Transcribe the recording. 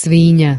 svíňa